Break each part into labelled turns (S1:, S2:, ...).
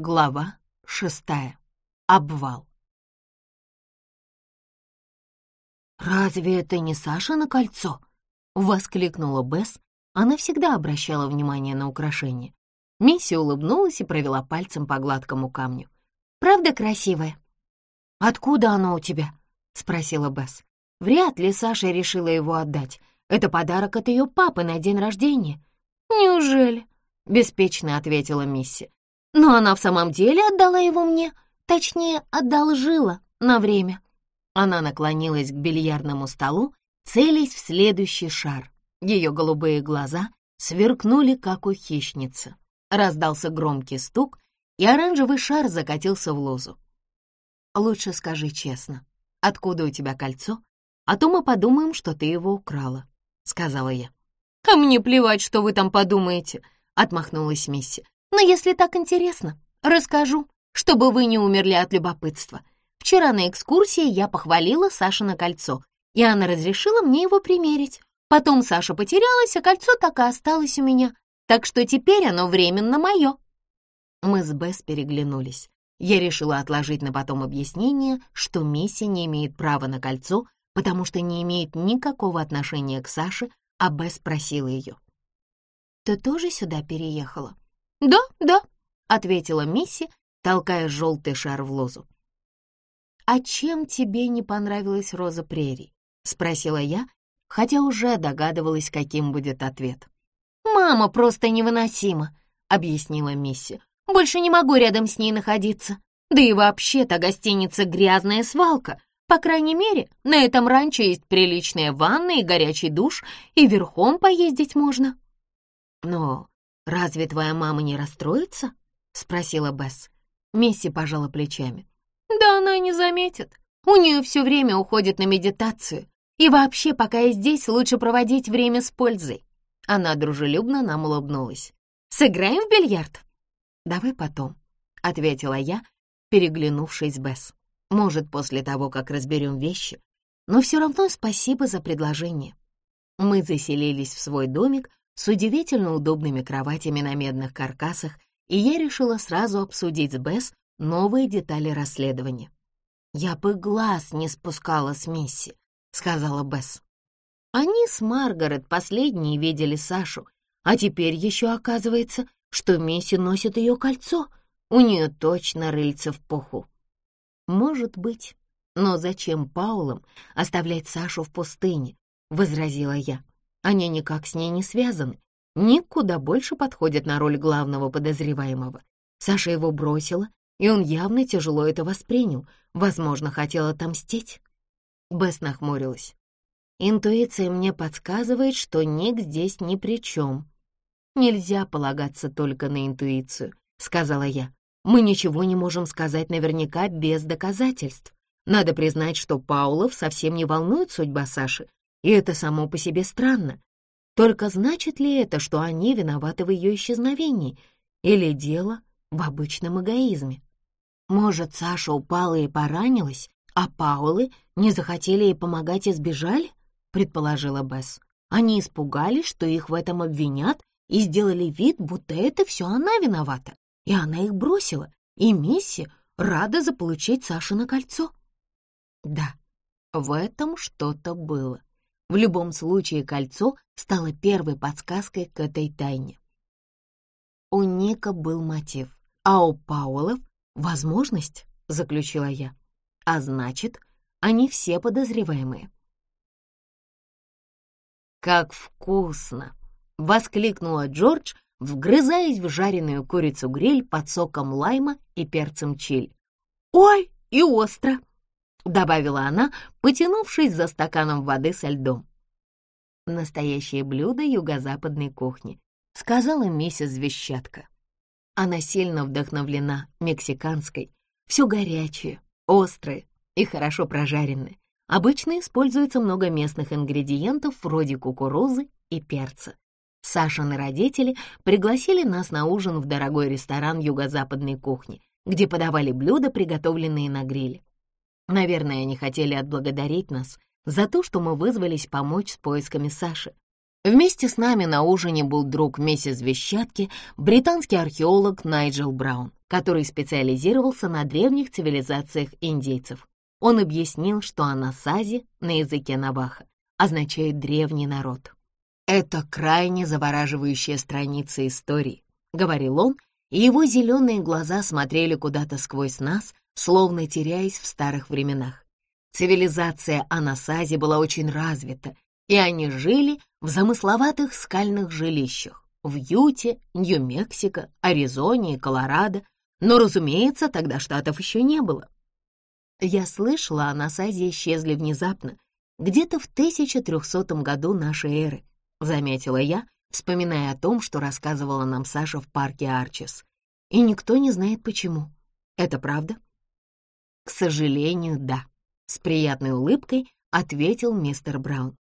S1: Глава шестая. Обвал. «Разве это не Саша на кольцо?» — воскликнула Бесс. Она всегда обращала внимание на украшения. Мисси улыбнулась и провела пальцем по гладкому камню. «Правда красивое?» «Откуда оно у тебя?» — спросила Бесс. Вряд ли Саша решила его отдать. Это подарок от ее папы на день рождения. «Неужели?» — беспечно ответила Мисси. «Но она в самом деле отдала его мне, точнее, одолжила на время». Она наклонилась к бильярдному столу, целясь в следующий шар. Ее голубые глаза сверкнули, как у хищницы. Раздался громкий стук, и оранжевый шар закатился в лозу. «Лучше скажи честно, откуда у тебя кольцо, а то мы подумаем, что ты его украла», — сказала я. «А мне плевать, что вы там подумаете», — отмахнулась Мисси. «Но если так интересно, расскажу, чтобы вы не умерли от любопытства. Вчера на экскурсии я похвалила Сашино кольцо, и она разрешила мне его примерить. Потом Саша потерялась, а кольцо так и осталось у меня, так что теперь оно временно мое». Мы с Бесс переглянулись. Я решила отложить на потом объяснение, что Мисси не имеет права на кольцо, потому что не имеет никакого отношения к Саше, а Бесс спросила ее. «Ты тоже сюда переехала?» «Да, да», — ответила Мисси, толкая желтый шар в лозу. «А чем тебе не понравилась роза прерий?» — спросила я, хотя уже догадывалась, каким будет ответ. «Мама просто невыносима», — объяснила Мисси. «Больше не могу рядом с ней находиться. Да и вообще-то гостиница грязная свалка. По крайней мере, на этом ранчо есть приличная ванна и горячий душ, и верхом поездить можно». «Но разве твоя мама не расстроится?» — спросила Бесс. Мисси пожала плечами. Да она не заметит. У нее все время уходит на медитацию. И вообще, пока я здесь, лучше проводить время с пользой. Она дружелюбно нам улыбнулась. «Сыграем в бильярд?» «Давай потом», — ответила я, переглянувшись с Бесс. «Может, после того, как разберем вещи. Но все равно спасибо за предложение». Мы заселились в свой домик с удивительно удобными кроватями на медных каркасах, и я решила сразу обсудить с Бесс новые детали расследования. «Я бы глаз не спускала с Мисси», — сказала Бесс. Они с Маргарет последние видели Сашу, а теперь еще оказывается, что Мисси носит ее кольцо. У нее точно рыльце в пуху. Может быть, но зачем Паулам оставлять Сашу в пустыне? Возразила я. Они никак с ней не связаны. Никуда больше подходят на роль главного подозреваемого. Саша его бросила, и он явно тяжело это воспринял, возможно, хотел отомстить. Бесс нахмурилась. Интуиция мне подсказывает, что Ник здесь ни при чем. Нельзя полагаться только на интуицию, сказала я. Мы ничего не можем сказать наверняка без доказательств. Надо признать, что Паулов совсем не волнует судьба Саши, и это само по себе странно. Только значит ли это, что они виноваты в ее исчезновении, или дело в обычном эгоизме? Может, Саша упала и поранилась, а Паулы не захотели ей помогать и сбежали? Предположила Бесс. Они испугались, что их в этом обвинят, и сделали вид, будто это все она виновата. И она их бросила, и Мисси рада заполучить Сашино кольцо. Да, в этом что-то было. В любом случае кольцо стало первой подсказкой к этой тайне. У Ника был мотив, а у Паулов «Возможность», — заключила я. «А значит, они все подозреваемые». «Как вкусно!» — воскликнула Джордж, вгрызаясь в жареную курицу-гриль под соком лайма и перцем чиль. «Ой, и остро!» — добавила она, потянувшись за стаканом воды со льдом. «Настоящее блюдо юго-западной кухни», — сказала миссис Вещатка. Она сильно вдохновлена мексиканской. Все горячее, острое и хорошо прожаренное. Обычно используется много местных ингредиентов вроде кукурузы и перца. Сашины родители пригласили нас на ужин в дорогой ресторан юго-западной кухни, где подавали блюда, приготовленные на гриле. Наверное, они хотели отблагодарить нас за то, что мы вызвались помочь с поисками Саши. Вместе с нами на ужине был друг миссис Вещатки, британский археолог Найджел Браун. который специализировался на древних цивилизациях индейцев. Он объяснил, что анасази на языке Наваха означает «древний народ». «Это крайне завораживающая страница истории», — говорил он, и его зеленые глаза смотрели куда-то сквозь нас, словно теряясь в старых временах. Цивилизация Анасази была очень развита, и они жили в замысловатых скальных жилищах в Юте, Нью-Мексико, Аризоне и Колорадо, но, разумеется, тогда штатов еще не было. Я слышала, о Насазе исчезли внезапно, где-то в 1300 году нашей эры, заметила я, вспоминая о том, что рассказывала нам Саша в парке Арчес. И никто не знает почему. Это правда? К сожалению, да, с приятной улыбкой ответил мистер Браун.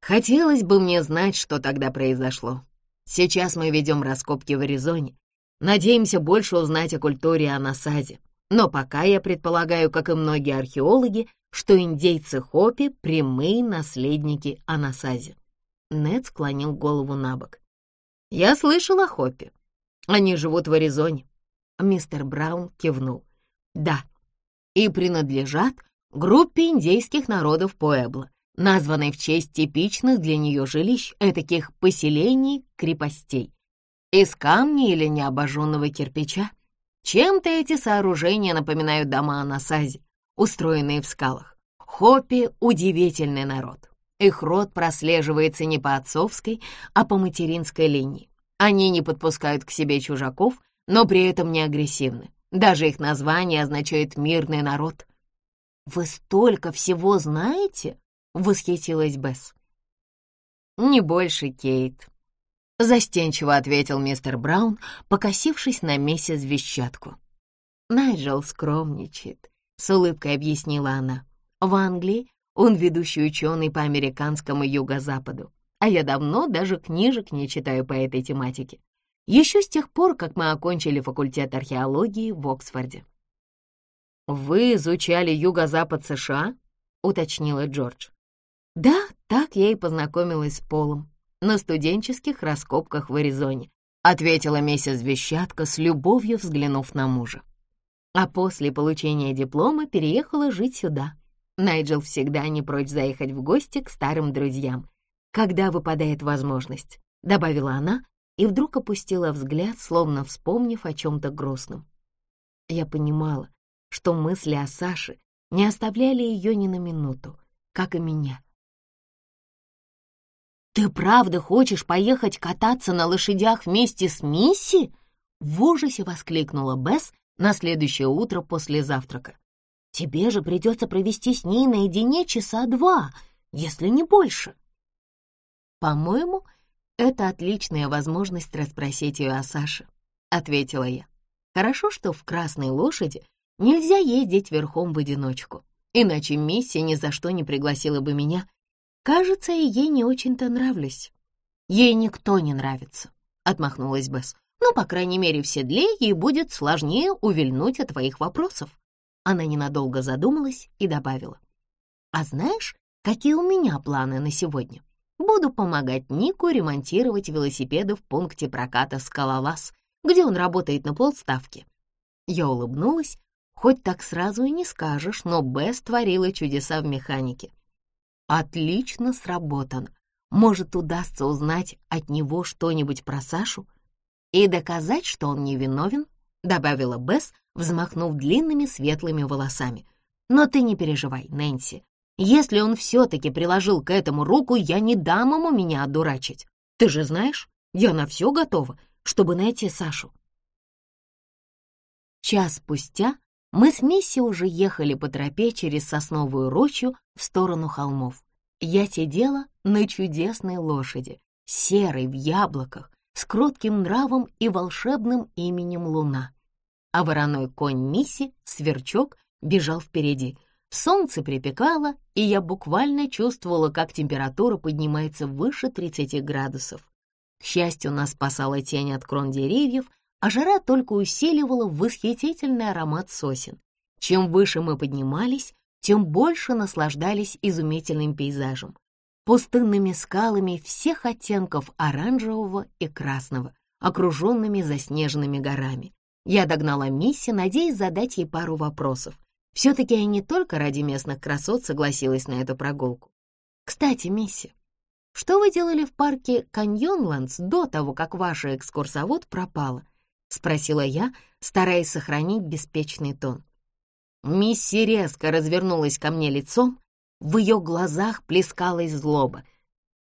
S1: Хотелось бы мне знать, что тогда произошло. Сейчас мы ведем раскопки в Аризоне, Надеемся больше узнать о культуре Анасази. Но пока я предполагаю, как и многие археологи, что индейцы Хопи — прямые наследники Анасази. Нед склонил голову на бок. «Я слышал о Хопи. Они живут в Аризоне». Мистер Браун кивнул. «Да, и принадлежат группе индейских народов Пуэбло, названной в честь типичных для нее жилищ, этаких поселений-крепостей из камня или необожженного кирпича. Чем-то эти сооружения напоминают дома на устроенные в скалах. Хопи — удивительный народ. Их род прослеживается не по отцовской, а по материнской линии. Они не подпускают к себе чужаков, но при этом не агрессивны. Даже их название означает «мирный народ». «Вы столько всего знаете?» — восхитилась Бесс. «Не больше, Кейт», Застенчиво ответил мистер Браун, покосившись на миссис Вещатку. Найджел скромничает, с улыбкой объяснила она. В Англии он ведущий ученый по американскому юго-западу, а я давно даже книжек не читаю по этой тематике. Еще с тех пор, как мы окончили факультет археологии в Оксфорде. «Вы изучали юго-запад США?» — уточнила Джордж. «Да, так я и познакомилась с Полом на студенческих раскопках в Аризоне», ответила миссис Вещатка с любовью взглянув на мужа. А после получения диплома переехала жить сюда. Найджел всегда не прочь заехать в гости к старым друзьям, когда выпадает возможность, добавила она и вдруг опустила взгляд, словно вспомнив о чем-то грустном. Я понимала, что мысли о Саше не оставляли ее ни на минуту, как и меня. «Ты правда хочешь поехать кататься на лошадях вместе с Мисси?» В ужасе воскликнула Бесс на следующее утро после завтрака. «Тебе же придется провести с ней наедине часа два, если не больше». «По-моему, это отличная возможность расспросить ее о Саше», — ответила я. «Хорошо, что в «Красной лошади» нельзя ездить верхом в одиночку, иначе Мисси ни за что не пригласила бы меня Кажется, и ей не очень-то нравлюсь. Ей никто не нравится, — отмахнулась Бесс. Ну, по крайней мере, в седле ей будет сложнее увильнуть от твоих вопросов. Она ненадолго задумалась и добавила. А знаешь, какие у меня планы на сегодня? Буду помогать Нику ремонтировать велосипеды в пункте проката «Скалолаз», где он работает на полставки. Я улыбнулась, хоть так сразу и не скажешь, но Бесс творила чудеса в механике. Отлично сработано. Может, удастся узнать от него что-нибудь про Сашу и доказать, что он невиновен, добавила Бесс, взмахнув длинными светлыми волосами. Но ты не переживай, Нэнси. Если он все-таки приложил к этому руку, я не дам ему меня одурачить. Ты же знаешь, я на все готова, чтобы найти Сашу. Час спустя мы с Мисси уже ехали по тропе через сосновую рощу в сторону холмов. Я сидела на чудесной лошади, серой в яблоках, с кротким нравом и волшебным именем Луна. А вороной конь Мисси, сверчок, бежал впереди. Солнце припекало, и я буквально чувствовала, как температура поднимается выше 30 градусов. К счастью, нас спасала тень от крон деревьев, а жара только усиливала восхитительный аромат сосен. Чем выше мы поднимались, тем больше наслаждались изумительным пейзажем. Пустынными скалами всех оттенков оранжевого и красного, окруженными заснеженными горами. Я догнала Мисси, надеясь задать ей пару вопросов. Все-таки я не только ради местных красот согласилась на эту прогулку. Кстати, Мисси, что вы делали в парке Каньонландс до того, как ваша экскурсовод пропала? Спросила я, стараясь сохранить беспечный тон. Мисси резко развернулась ко мне лицом, в ее глазах плескалась злоба.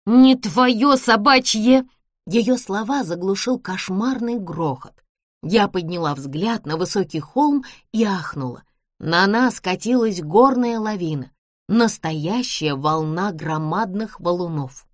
S1: «Не твое собачье!» Ее слова заглушил кошмарный грохот. Я подняла взгляд на высокий холм и ахнула. На нас катилась горная лавина, настоящая волна громадных валунов.